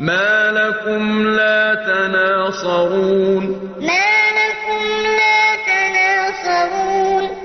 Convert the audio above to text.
مَا لَكُمْ لَا تَنَاصَرُونَ